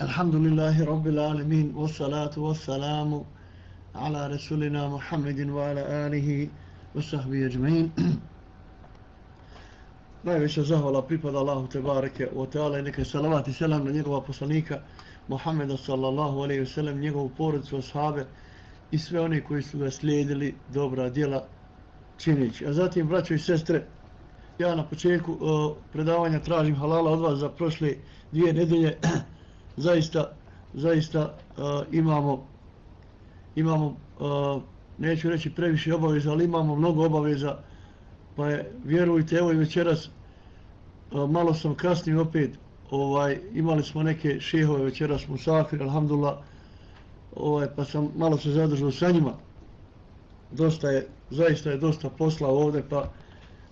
Alhamdulillahi Rabbil Alamin wa salatu wa salamu ala Rasulina Muhammedin wa ala alihi wa sahbihi ajma'in. Najveća zahvala pripada Allahu Tebareke wa ta'ala i neka salavat i selam na njegova poslanika Muhammeda sallallahu alaihi wa sallam njegovu porodicu, sahabe i sve oni koji su ga slijedili dobra djela činići a zatim braćo i sestre ja na početku uh, predavanja tražim halala od vas za prošle dvije nedelje zaista, zaista uh, imamo, imamo uh, neću reći previše obaveza, ali imamo mnogo obaveza, pa je, vjerujte, evo i večeras, uh, malo sam kasnije opet, ovaj, imali smo neke šehove večeras smo safir, alhamdulillah, ovaj, pa sam malo se zadržao sa njima. Dosta je, zaista je dosta posla ovdje, pa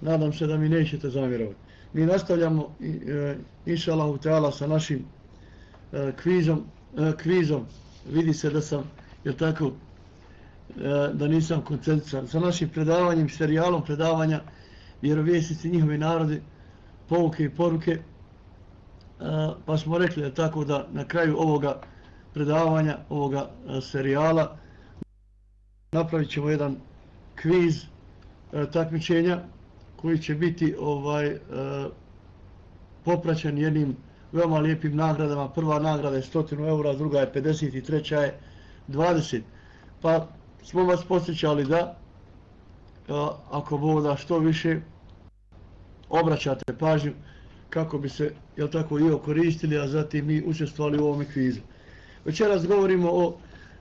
nadam se da mi nećete zamjerovati. Mi nastavljamo, e, inša sa našim E, kvizom, e, kvizom. Vidi se da sam, je tako, e, da nisam koncentrisan. Sa našim predavanjem, serijalom predavanja, vjerovjesnici njihovi narodi, pouke i poruke, pa smo rekli je tako da na kraju ovoga predavanja, ovoga serijala, napravit ćemo jedan kviz takmičenja, koji će biti ovaj popraćen jednim veoma lijepim nagradama. Prva nagrada je 100 eura, druga je 50 i treća je 20. Pa smo vas posjećali da e, ako da što više obraćate pažnju kako bi se jel tako i koristili, a zatim mi učestvovali u ovom kvizu. Večeras govorimo o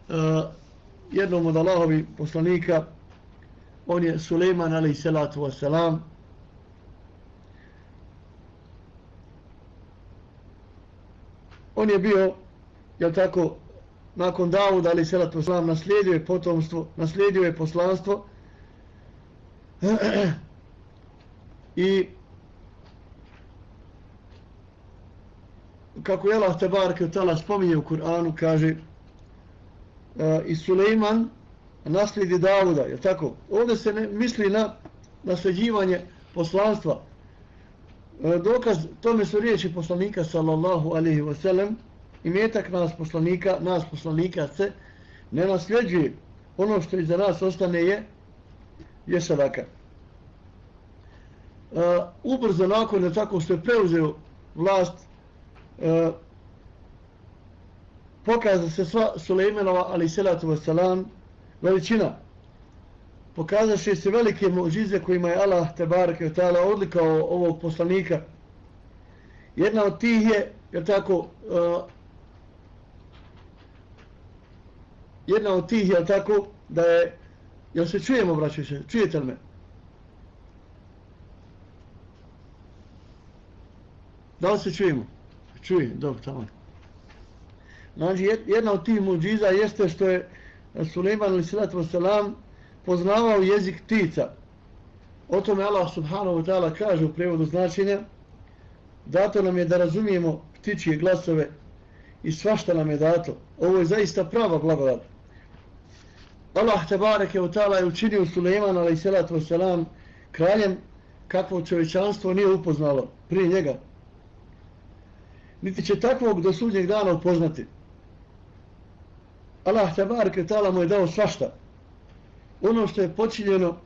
a, jednom od Allahovi poslanika, on je Suleiman alaih salatu wasalam. On je bio, jel tako, nakon Davuda ali salatu wasalam, naslijedio je potomstvo, naslijedio je poslanstvo i kako je Allah tebareke tala spominje u Kur'anu, kaže uh, i Suleiman naslijedi Davuda, je tako? Ovdje se ne misli na nasljeđivanje poslanstva. E, dokaz tome su riječi poslanika sallallahu alaihi wa sallam i metak nas poslanika, nas poslanika se ne nasljeđuje. Ono što iza nas ostane je je sadaka. Uh, ubrzo nakon je tako što je preuzeo vlast uh, pokaza se sva Sulejmenova ali salatu wasalam veličina. Pokazaše se velike mođize kojima je Allah tebareke barake ta'ala odlikao ovog poslanika. Jedna od tih je, je tako, uh, jedna od tih je tako da je, jel se čujemo, braćo se, čujete li me? Da li se čujemo? Čujem, dobro, tamo. Znači, jedna od tih muđiza jeste što je Suleiman ali salatu wasalam poznavao jezik ptica. O tome Allah subhanahu wa ta'ala kaže u prevodu značenja dato nam je da razumijemo ptičije glasove i svašta nam je dato. Ovo je zaista prava blagodat. Allah tebareke u ta'ala je učinio Suleiman ali salatu wasalam kraljem kakvo čovječanstvo nije upoznalo prije njega. Niti će takvog do sudnjeg dana upoznati. Allah te barke ta'ala mu je dao svašta. Ono što je počinjeno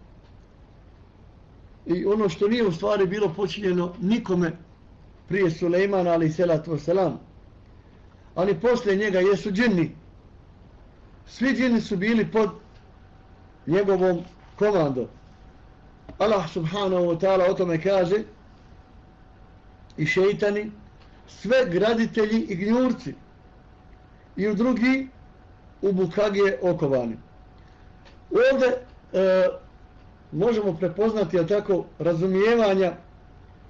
i ono što nije u stvari bilo počinjeno nikome prije Sulejmana ali selatu wasalam. Ali posle njega jesu džinni. Svi džini su bili pod njegovom komandom. Allah subhanahu wa ta'ala o tome kaže i šeitani, sve graditelji i gnjurci i u drugi u bukage okovani. Ovdje e, možemo prepoznati a tako razumijevanja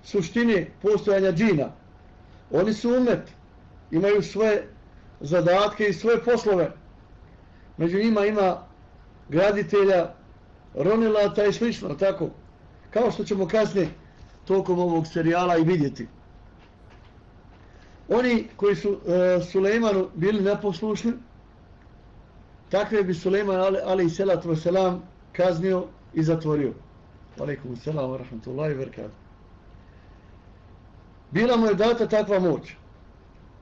suštine postojanja džina. Oni su umet, imaju svoje zadatke i svoje poslove. Među njima ima graditelja, ronilata i slično, tako. Kao što ćemo kasnije tokom ovog serijala i vidjeti. Oni koji su e, Sulejmanu bili neposlušni, takve bi Sulejman ali, ali i selat selam kaznio i zatvorio. Alaikum selam, rahmatullahi wa. Bila mu je data takva moć.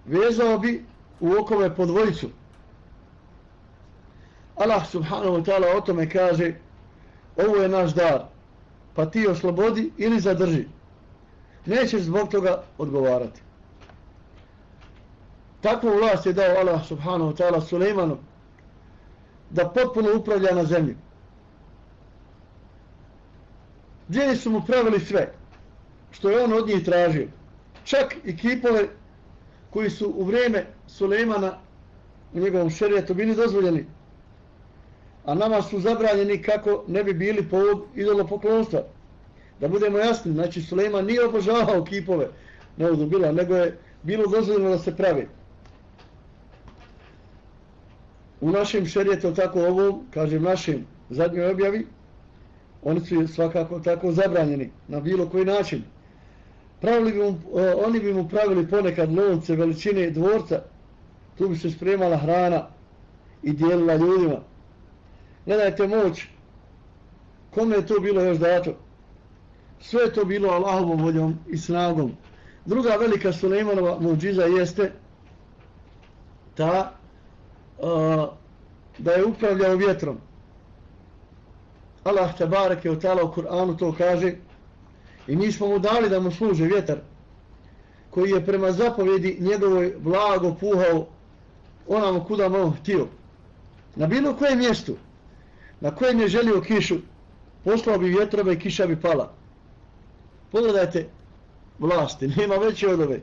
Vezao bi u okove po dvojicu. Allah subhanahu wa ta'ala o tome kaže ovo je naš dar, pa ti oslobodi ili zadrži. Nećeš zbog toga odgovarati. Takvu vlast je dao Allah subhanahu wa ta'ala Suleimanu da potpuno upravlja na zemlji. Djeni su mu pravili sve što je on od njih tražio. Čak i kipove koji su u vrijeme Sulejmana u njegovom šerijetu bili dozvoljeni a nama su zabranjeni kako ne bi bili povod idolopoklonstva. Da budemo jasni, znači Sulejman nije obožavao kipove, ne bila, nego je bilo dozvoljeno da se pravi. U našem šerijetu tako ovom, kažem našem zadnjoj objavi, oni su svakako tako zabranjeni na bilo koji način. Pravili bi mu, e, oni bi mu pravili ponekad lonce veličine dvorca, tu bi se spremala hrana i dijelila ljudima. Gledajte moć, kome je to bilo još dato? Sve je to bilo Allahovom voljom i snagom. Druga velika Sulejmanova muđiza jeste ta uh, da je upravljao vjetrom. Allah Tebarek je utala u Kur'anu to kaže i mi smo mu dali da mu služe vjetar koji je prema zapovjedi njegovoj blago puhao onamo kuda mu htio. Na bilo kojem mjestu na kojem je želio kišu, poslao bi vjetrove i kiša bi pala. Pogledajte vlasti, nema veće od ove.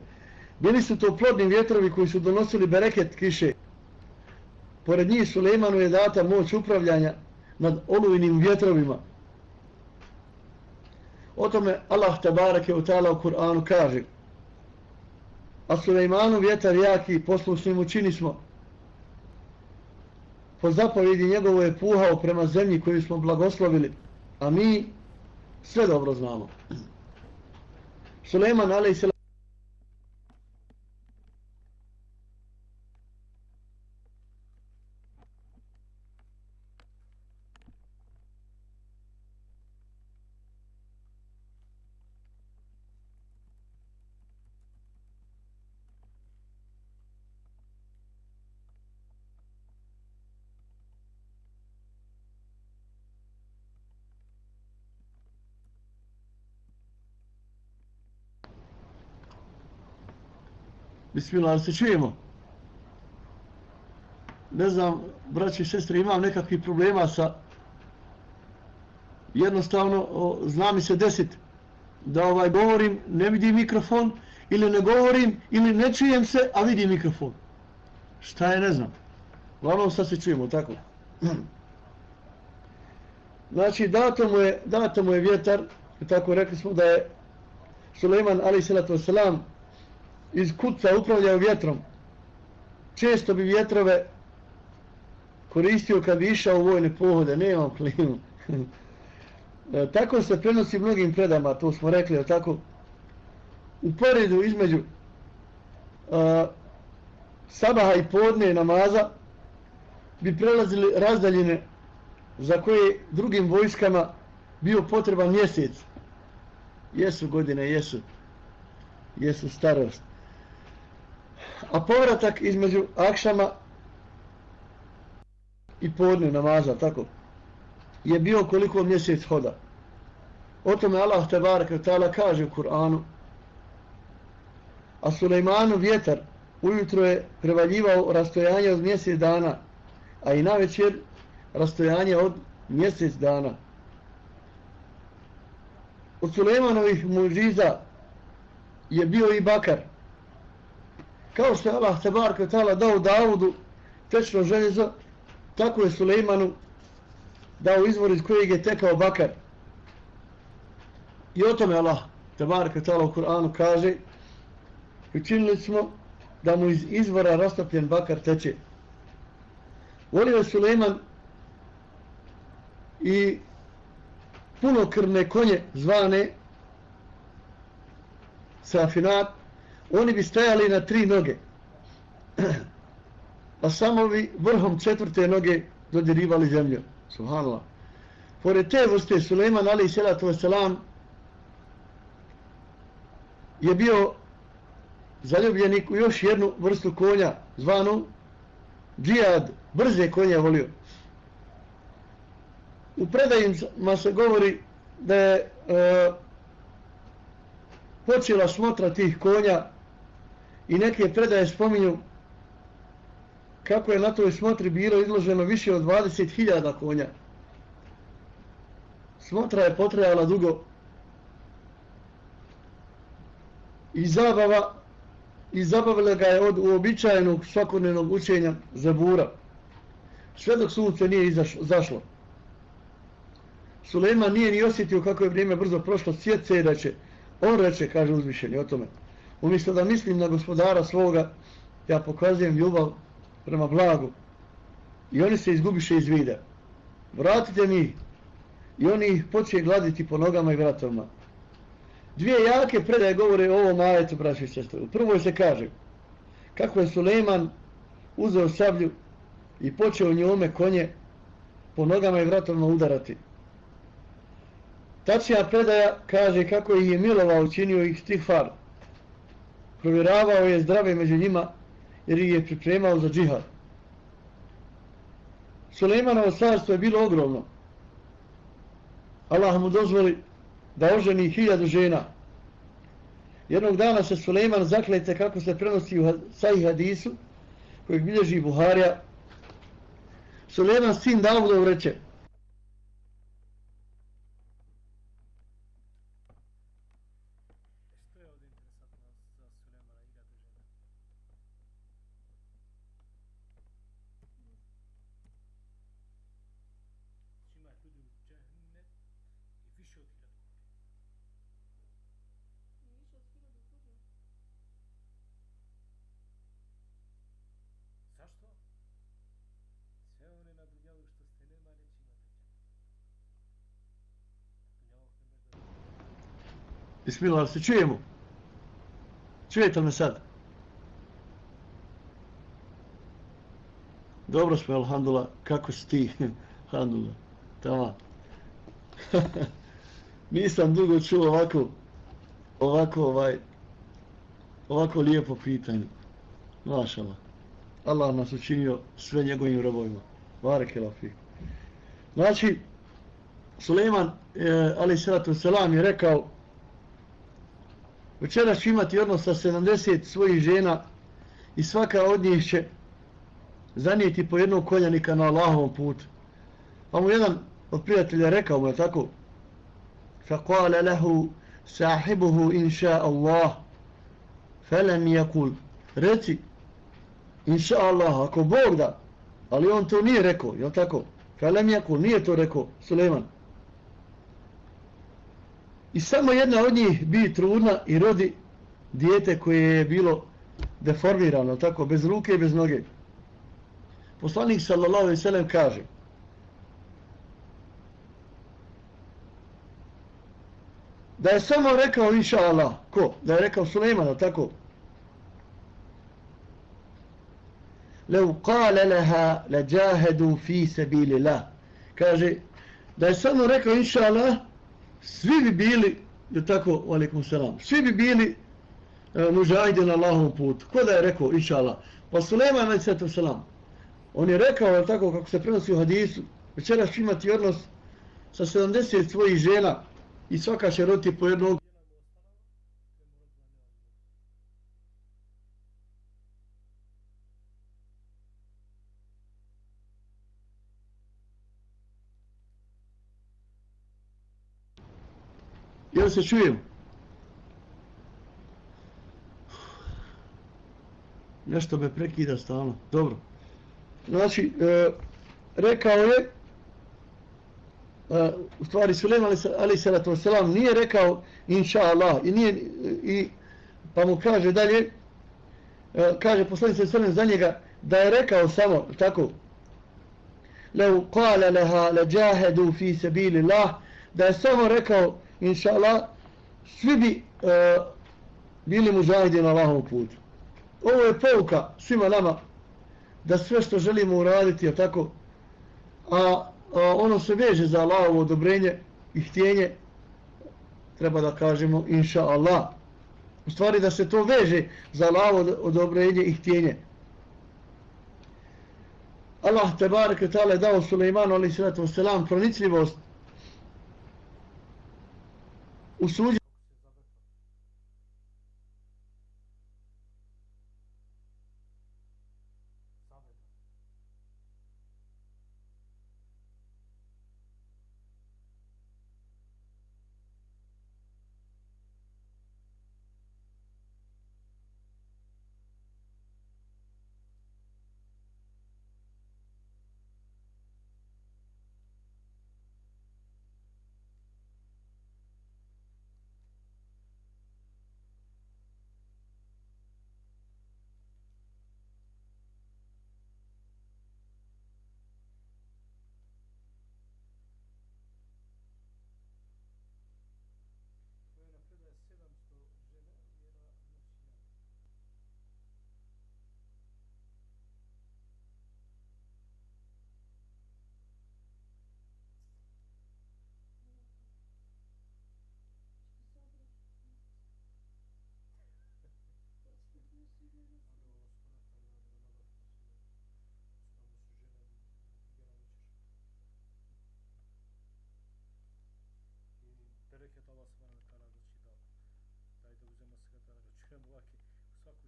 Bili su to plodni vjetrovi koji su donosili bereket kiše. Pored njih Sulejmanu je data moć upravljanja nad oluvinim vjetrovima. O tome Allah tabarake u utala u Kur'anu kaže A Sulejmanu vjetar jaki poslušnim mu smo po zapovjedi njegovo je puhao prema zemlji koju smo blagoslovili, a mi sve dobro znamo. Suleiman, ali Bismillah, se čujemo. Ne znam, braći i sestre, imam nekakvih problema sa jednostavno, o, zna mi se desit da ovaj govorim, ne vidim mikrofon ili ne govorim ili ne čujem se, a vidim mikrofon. Šta je, ne znam. Glavno sad se čujemo, tako. Znači, dato mu je, dato mu je vjetar, tako rekli smo da je Suleiman, ali salatu wasalam, iz kuca upravljaju vjetrom. Često bi vjetrove koristio kad bi išao u vojne pohode, nemam klimu. E, tako se prenosi mnogim predama, to smo rekli, tako u poredu između e, sabaha i podne namaza bi prelazili razdaljine za koje drugim vojskama bio potreban mjesec. Jesu godine, jesu, jesu starost a povratak između akšama i podne namaza, tako, je bio koliko mjesec hoda. O tome Allah te ta'ala kaže u Kur'anu, a Sulejmanu vjetar ujutro je prevaljivao rastojanje od mjesec dana, a i na večer rastojanje od mjesec dana. Od Sulejmanovih mužiza je bio i bakar, kao što je Allah Tebarka Tala dao Davudu tečno željezo, tako je Sulejmanu dao izvor iz kojeg je tekao bakar. I o tome Allah Tebarka Tala u Kur'anu kaže učinili smo da mu iz izvora rastopljen bakar teče. Volio je Sulejman i punokrvne konje zvane Safinat oni bi stajali na tri noge. A samo bi vrhom četvrte noge dodirivali zemlju. Subhanallah. Pored te vrste Suleiman ali salatu wasalam je bio zaljubljenik u još jednu vrstu konja, zvanu džijad, brze konje volio. U predajima se govori da je e, počela smotra tih konja i neke predaje spominju kako je na toj smotri bilo izloženo više od 20.000 konja. Smotra je potrajala dugo i zabava i zabavila ga je od uobičajenog svakodnevnog učenja zabura. Sve dok sunce nije izašlo. Sulejman nije ni osjetio kako je vrijeme brzo prošlo, sjece da će, on reče, kaže uzvišenje o tome, umjesto da mislim na gospodara svoga, ja pokazujem ljubav prema blagu i oni se izgubiše iz vida. Vratite mi i oni ih počeje gladiti po nogama i vratovima. Dvije jake predaje govore o ovom ajetu, braći i sestri. U prvoj se kaže kako je Suleiman uzeo sablju i počeo njome konje po nogama i vratovima udarati. Tačija predaja kaže kako ih je milovao učinio ih stihfar. Provjeravao je zdrave među njima jer ih je pripremao za džihad. Sulejmanovo carstvo je bilo ogromno. Allah mu dozvoli da oženi hiljadu žena. Jednog dana se Sulejman zaklete kako se prenosi u sahih hadisu kojeg bilježi Buharija. Sulejman sin Davudov reče Bismillah, se čujemo? Čujete me sad? Dobro smo, alhamdulillah. Kako si ti? alhamdulillah. Tama. Nisam dugo čuo ovako, ovako, ovaj, ovako lijepo pitanje. Mašala. Allah nas učinio sve njegovim robovima. Bareke lafi. Znači, Suleiman, eh, e, ali sratu selam, je rekao, Večeras ću imati odnos sa 70 svojih žena i svaka od njih će zanijeti po jednog koljanika na Allahovom putu. Pa mu jedan od prijatelja rekao mu je tako فقال له صاحبه إن شاء الله فلم يقول reci inša Allah ako Bog da ali on to nije rekao je tako felem jakul nije to rekao Suleiman I samo jedna od njih bi trudna i rodi dijete koje je bilo deformirano, tako, bez ruke i bez noge. Poslanik sallallahu alaihi sallam kaže da je samo rekao inša Allah, ko? Da je rekao Suleimana, tako? Lev kale leha le džahedu fi sebili la. Kaže, da je samo rekao inša Allah, svi bi bili, je tako, alaikum salam, svi bi bili e, mužajde na Allahovom putu. Ko da je rekao, inša Allah? Pa Sulema alaikum salam. On je rekao, je tako, kako se prenosi u hadisu, večeras ću imati odnos sa 70 svojih žena i svaka će roti po jednog Jel se čujem? Nešto me prekida stalno. Dobro. Znači, e, rekao je, e, u stvari Sulema ali se to selam nije rekao inša Allah i nije i pa mu kaže dalje e, kaže poslanica sallam za njega da je rekao samo tako لو قال لها لجاهدوا في سبيل الله da je samo rekao inša Allah, svi bi e, bili muđahidi na Allahovu putu. Ovo je pouka svima nama da sve što želimo uraditi, a tako, a, a ono se veže za Allahovo odobrenje i htjenje, treba da kažemo inša Allah. U stvari da se to veže za Allahovo odobrenje i htjenje. Allah te barek je dao Suleimanu alaih sallatu wasalam pronicljivost o SUS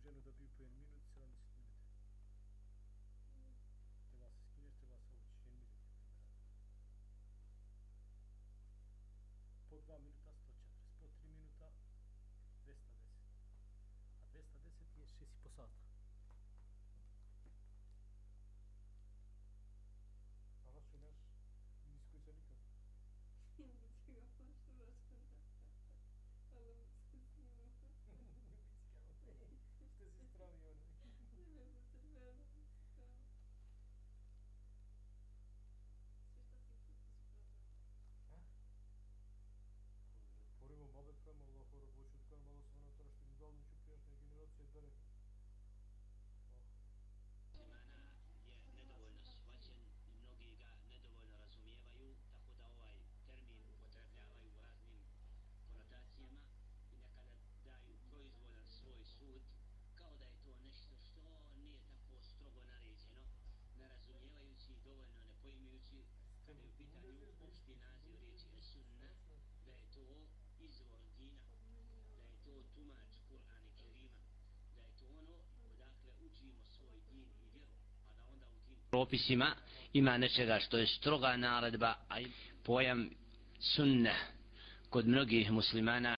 into the viewplane menu propisima ima nečega što je stroga naredba, a pojam sunne kod mnogih muslimana